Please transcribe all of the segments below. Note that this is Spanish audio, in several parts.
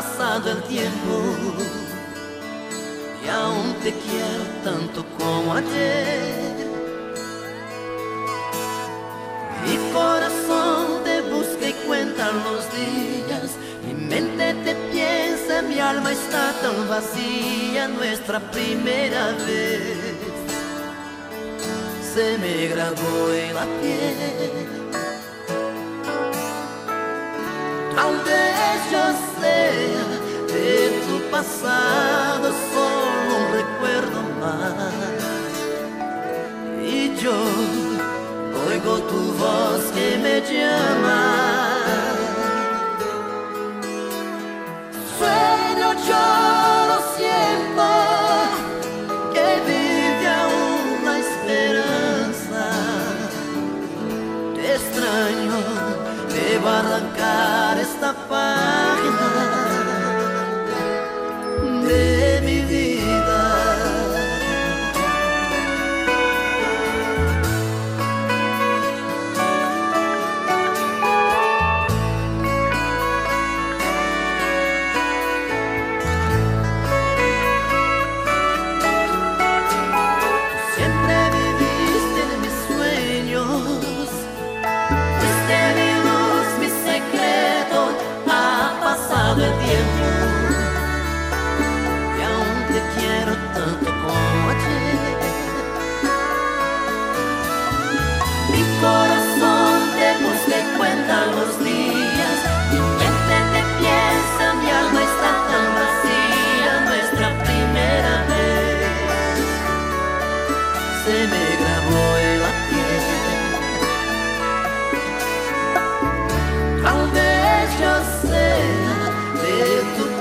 pasado el tiempo y aún te quiero tanto como ayer. Mi corazón te busca y cuenta los días, mi mente te piensa, mi alma está tan vacía, nuestra primera vez se me grabó en la piel. Pasado solo un recuerdo más. Y yo oigo tu voz que me llama. Sueño lo siento que vive aún la esperanza. Te extraño, a arrancar esta paz.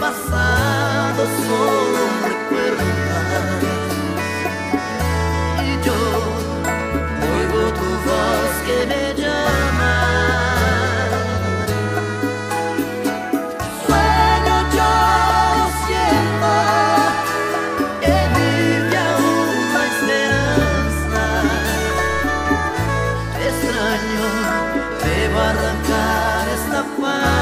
pasado solo recuerdas y yo oigo tu voz que me llama. Sueño yo siendo que vive aún la esperanza. Te extraño, debo arrancar esta paz.